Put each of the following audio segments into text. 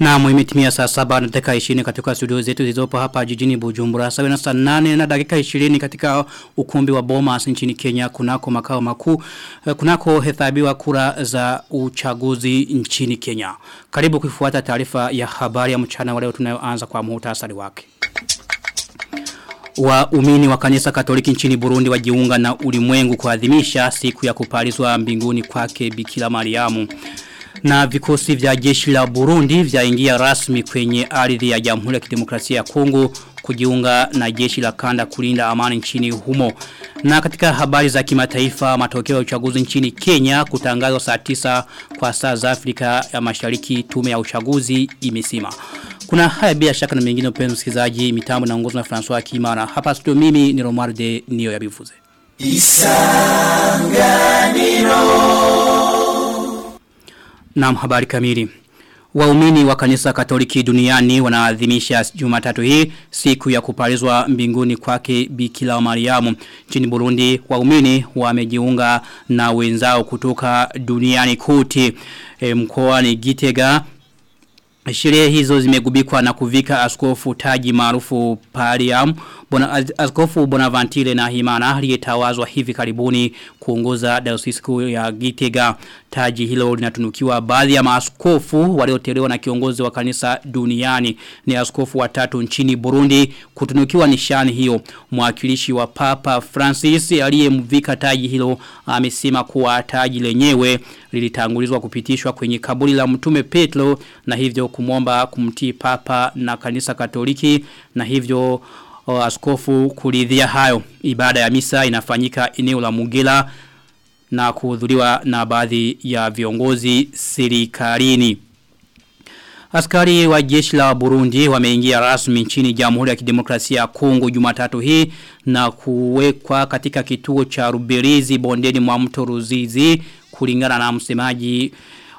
Na imetimia saa saba na dakika 20 katika studio zetu zilizopo hapa jijini Bujumbura. Sawa na saa 8 na dakika 20 katika ukumbi wa Bomas nchini Kenya kunako makao makuu kunako hesabiwa kura za uchaguzi nchini Kenya. Karibu kufuata taarifa ya habari ya mchana wa leo tunayoanza kwa muhtasari wake. Waumini wa kanisa Katoliki nchini Burundi wajiunga na ulimwengu kuadhimisha siku ya kupalizwa mbinguni kwake Bikira Mariamu na vikosi vya jeshi la Burundi vyaingia rasmi kwenye ardhi ya Jamhuri ya Kidemokrasia ya Kongo kujiunga na jeshi la kanda kulinda amani nchini humo. Na katika habari za kimataifa matokeo ya uchaguzi nchini Kenya kutangazwa saa 9 kwa saa za Afrika ya Mashariki tume ya uchaguzi imesema. Kuna haya bila shaka na mengine upenzi msikizaji mitambo na na François Kimana. Hapa studio mimi ni Romarde Nio ya Bifuze. Isanganiro na habari kamili. Waumini wa kanisa katoliki duniani wanaadhimisha jumatatu hii siku ya kupalizwa mbinguni kwake bikila wa Mariamu. Nchini Burundi waumini wamejiunga na wenzao kutoka duniani kuti. E, mkoani Gitega Sherehe hizo zimegubikwa na kuvika askofu taji maarufu Pariam. Bona, askofu Bonavantile na Himana aliyetawazwa hivi karibuni kuongoza diocese ya Gitega. Taji hilo linatunukiwa baadhi ya maaskofu walioteuliwa na kiongozi wa kanisa duniani. Ni askofu watatu nchini Burundi kutunukiwa nishani hiyo. Mwakilishi wa Papa Francis aliyemvika taji hilo amesema kuwa taji lenyewe lilitangulizwa kupitishwa kwenye kaburi la mtume Petro na hivyo kumwomba kumtii Papa na kanisa Katoliki na hivyo o, askofu kuridhia hayo. Ibada ya misa inafanyika eneo la Mugela na kuhudhuriwa na baadhi ya viongozi serikalini. Askari wa jeshi la Burundi wameingia rasmi nchini Jamhuri ya Kidemokrasia ya Kongo Jumatatu hii na kuwekwa katika kituo cha Rubirizi bondeni mwa mto Ruzizi kulingana na msemaji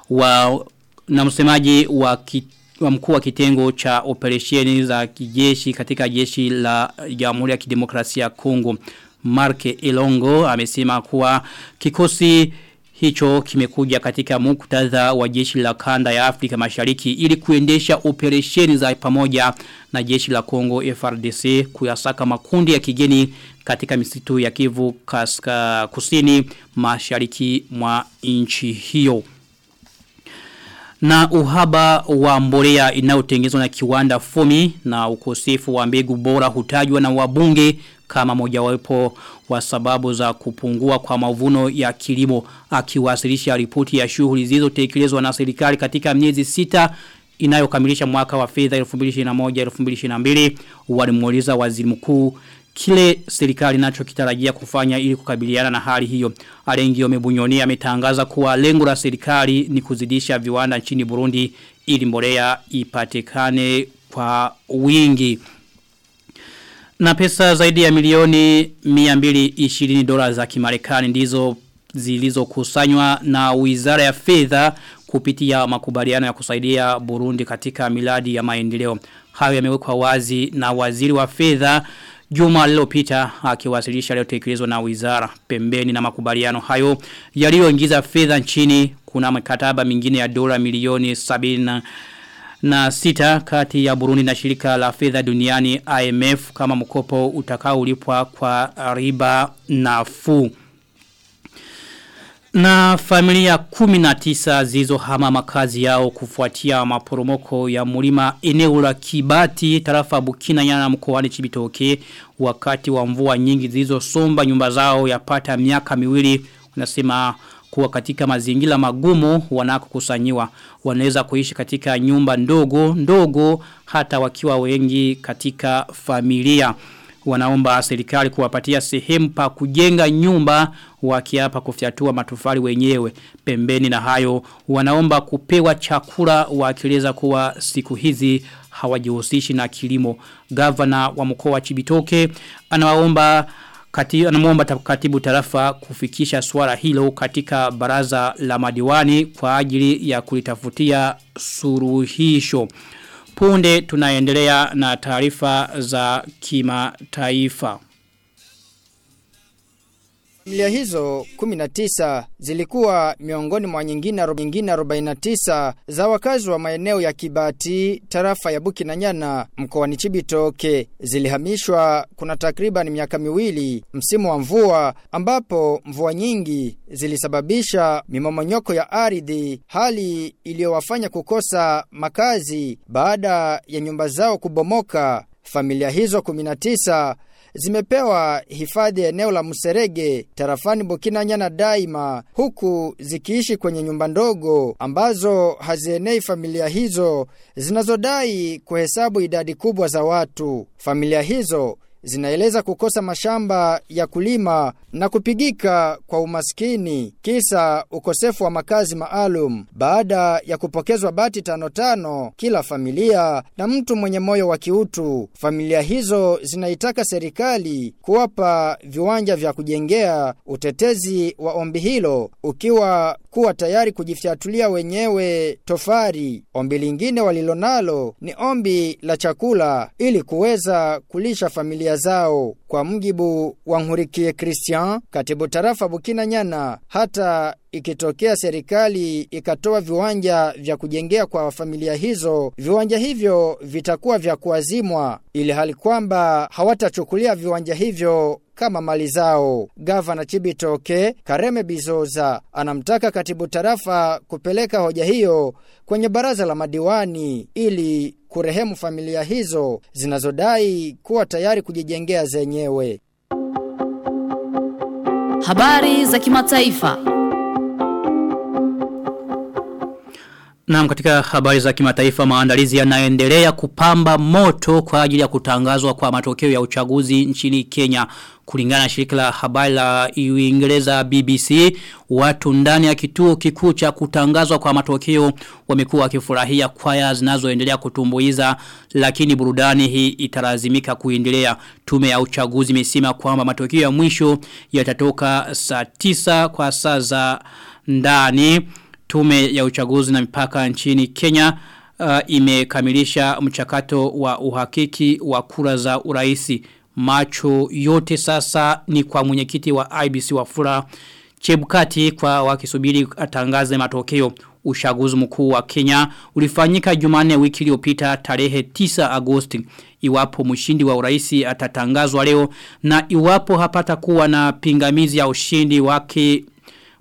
wa na msemaji wa kit, wa mkuu wa kitengo cha operesheni za kijeshi katika jeshi la Jamhuri ya Kidemokrasia ya Kongo Marke Elongo amesema kuwa kikosi hicho kimekuja katika muktadha wa jeshi la kanda ya Afrika Mashariki ili kuendesha operesheni za pamoja na jeshi la Kongo FRDC kuyasaka makundi ya kigeni katika misitu ya Kivu kaska kusini mashariki mwa nchi hiyo. Na uhaba wa mbolea inayotengenezwa na kiwanda Fumi na ukosefu wa mbegu bora hutajwa na wabunge kama mojawapo wa sababu za kupungua kwa mavuno ya kilimo akiwasilisha ripoti ya shughuli zilizotekelezwa na serikali katika miezi sita inayokamilisha mwaka wa fedha 2021-2022 walimuuliza waziri mkuu kile serikali nacho kitarajia kufanya ili kukabiliana na hali hiyo. Alengio Mebunyoni ametangaza kuwa lengo la serikali ni kuzidisha viwanda nchini Burundi ili mbolea ipatikane kwa wingi. Na pesa zaidi ya milioni 220 dola za kimarekani ndizo zilizokusanywa na Wizara ya Fedha kupitia makubaliano ya kusaidia Burundi katika miladi ya maendeleo. Hayo yamewekwa wazi na waziri wa fedha Juma lilopita akiwasilisha leo tekelezwa na wizara pembeni na makubaliano hayo yaliyoingiza fedha nchini kuna mkataba mingine ya dola milioni 70 na sita kati ya Burundi na shirika la fedha duniani IMF kama mkopo utakao ulipwa kwa riba nafuu. Na familia kuminatisa zizo hama makazi yao kufuatia maporomoko ya mlima eneo la kibati tarafa bukina yana mkoani chibitoke wakati wa mvua nyingi zilizosomba somba nyumba zao yapata miaka miwili wanasema kuwa katika mazingira magumu wanakokusanyiwa. Wanaweza kuishi katika nyumba ndogo ndogo hata wakiwa wengi katika familia. Wanaomba serikali kuwapatia sehemu pa kujenga nyumba wakiapa kufyatua matofali wenyewe. Pembeni na hayo wanaomba kupewa chakula wakieleza kuwa siku hizi hawajihusishi na kilimo. Gavana wa mkoa wa Chibitoke anawaomba kati, anamuomba katibu tarafa kufikisha swala hilo katika baraza la madiwani kwa ajili ya kulitafutia suruhisho Punde tunaendelea na taarifa za kimataifa. Familia hizo 19 zilikuwa miongoni mwa nyingine 49 za wakazi wa maeneo ya Kibati, tarafa ya buki Bukinanyana, mkoani Chibitoke. Zilihamishwa kuna takriban miaka miwili msimu wa mvua ambapo mvua nyingi zilisababisha mimomonyoko ya ardhi, hali iliyowafanya kukosa makazi baada ya nyumba zao kubomoka. Familia hizo 19 zimepewa hifadhi eneo la Muserege tarafani Bukinanyana daima huku zikiishi kwenye nyumba ndogo ambazo hazienei familia hizo zinazodai kuhesabu idadi kubwa za watu. Familia hizo zinaeleza kukosa mashamba ya kulima na kupigika kwa umaskini kisa ukosefu wa makazi maalum. Baada ya kupokezwa bati tano tano kila familia na mtu mwenye moyo wa kiutu familia hizo zinaitaka serikali kuwapa viwanja vya kujengea utetezi wa ombi hilo ukiwa kuwa tayari kujifyatulia wenyewe tofari. Ombi lingine walilonalo ni ombi la chakula ili kuweza kulisha familia zao. Kwa mjibu wa Nhurikie Christian katibu tarafa Bukina Nyana hata ikitokea serikali ikatoa viwanja vya kujengea kwa familia hizo viwanja hivyo vitakuwa vya kuazimwa ili hali kwamba hawatachukulia viwanja hivyo kama mali zao. Gavana Chibitoke Kareme Bizoza anamtaka katibu tarafa kupeleka hoja hiyo kwenye baraza la madiwani ili kurehemu familia hizo zinazodai kuwa tayari kujijengea zenyewe. Habari za kimataifa. Na katika habari za kimataifa maandalizi yanaendelea kupamba moto kwa ajili ya kutangazwa kwa matokeo ya uchaguzi nchini Kenya. Kulingana na shirika la habari la Uingereza BBC, watu ndani ya kituo kikuu cha kutangazwa kwa matokeo wamekuwa wakifurahia kwaya zinazoendelea kutumbuiza lakini burudani hii italazimika kuendelea. Tume ya uchaguzi imesema kwamba matokeo ya mwisho yatatoka saa 9 kwa saa za ndani. Tume ya uchaguzi na mipaka nchini Kenya uh, imekamilisha mchakato wa uhakiki wa kura za uraisi. Macho yote sasa ni kwa mwenyekiti wa IBC wa fura Chebukati kwa wakisubiri atangaze matokeo. Ushaguzi mkuu wa Kenya ulifanyika Jumanne wiki iliyopita tarehe 9 Agosti. Iwapo mshindi wa uraisi atatangazwa leo na iwapo hapata kuwa na pingamizi ya ushindi wake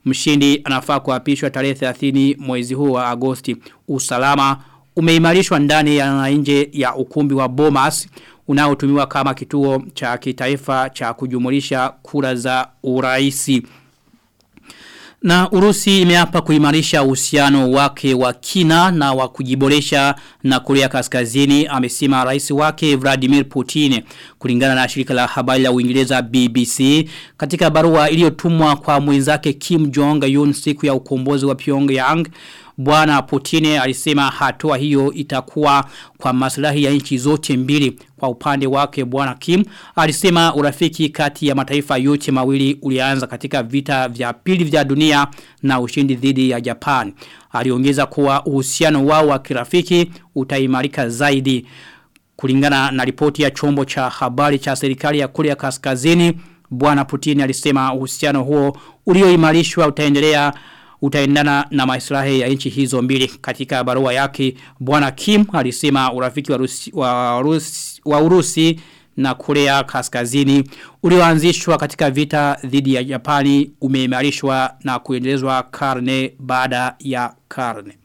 Mshindi anafaa kuapishwa tarehe 30 mwezi huu wa Agosti. Usalama umeimarishwa ndani ya nje ya ukumbi wa Bomas unaotumiwa kama kituo cha kitaifa cha kujumulisha kura za uraisi. Na Urusi imeapa kuimarisha uhusiano wake wa kina na wa kujiboresha na Korea Kaskazini amesema rais wake Vladimir Putin. Kulingana na shirika la habari la Uingereza BBC katika barua iliyotumwa kwa mwenzake Kim Jong Un siku ya ukombozi wa Pyongyang Bwana Putin alisema hatua hiyo itakuwa kwa maslahi ya nchi zote mbili. Kwa upande wake Bwana Kim alisema urafiki kati ya mataifa yote mawili ulianza katika vita vya pili vya dunia na ushindi dhidi ya Japan. Aliongeza kuwa uhusiano wao wa kirafiki utaimarika zaidi. Kulingana na ripoti ya chombo cha habari cha serikali ya Korea Kaskazini, Bwana Putin alisema uhusiano huo ulioimarishwa utaendelea utaendana na maslahi ya nchi hizo mbili katika barua yake bwana Kim alisema urafiki wa, Rusi, wa, Rusi, wa Urusi na Korea Kaskazini ulioanzishwa katika vita dhidi ya Japani umeimarishwa na kuendelezwa karne baada ya karne.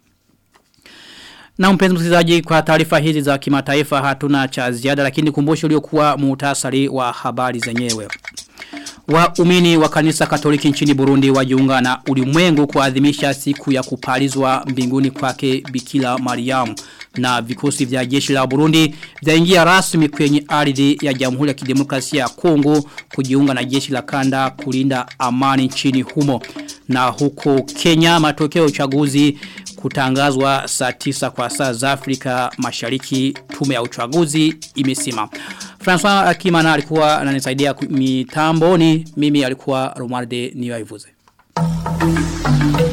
Na mpenzi msikilizaji kwa taarifa hizi za kimataifa hatuna cha ziada lakini kumbusho uliokuwa muhtasari wa habari zenyewe. Waumini wa kanisa katoliki nchini Burundi wajiunga na ulimwengu kuadhimisha siku ya kupalizwa mbinguni kwake Bikila Mariam na vikosi vya jeshi la Burundi vyaingia rasmi kwenye ardhi ya Jamhuri ya Kidemokrasia ya Kongo kujiunga na jeshi la kanda kulinda amani nchini humo na huko Kenya matokeo uchaguzi kutangazwa saa 9 kwa saa za Afrika Mashariki tume ya uchaguzi imesema. François Akimana alikuwa ananisaidia mitamboni mimi alikuwa Romualde Niwaivuze. Thank you.